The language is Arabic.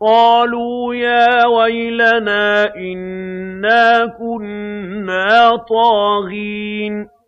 قَالُوا يَا وَيْلَنَا إِنَّا كُنَّا طَاغِينَ.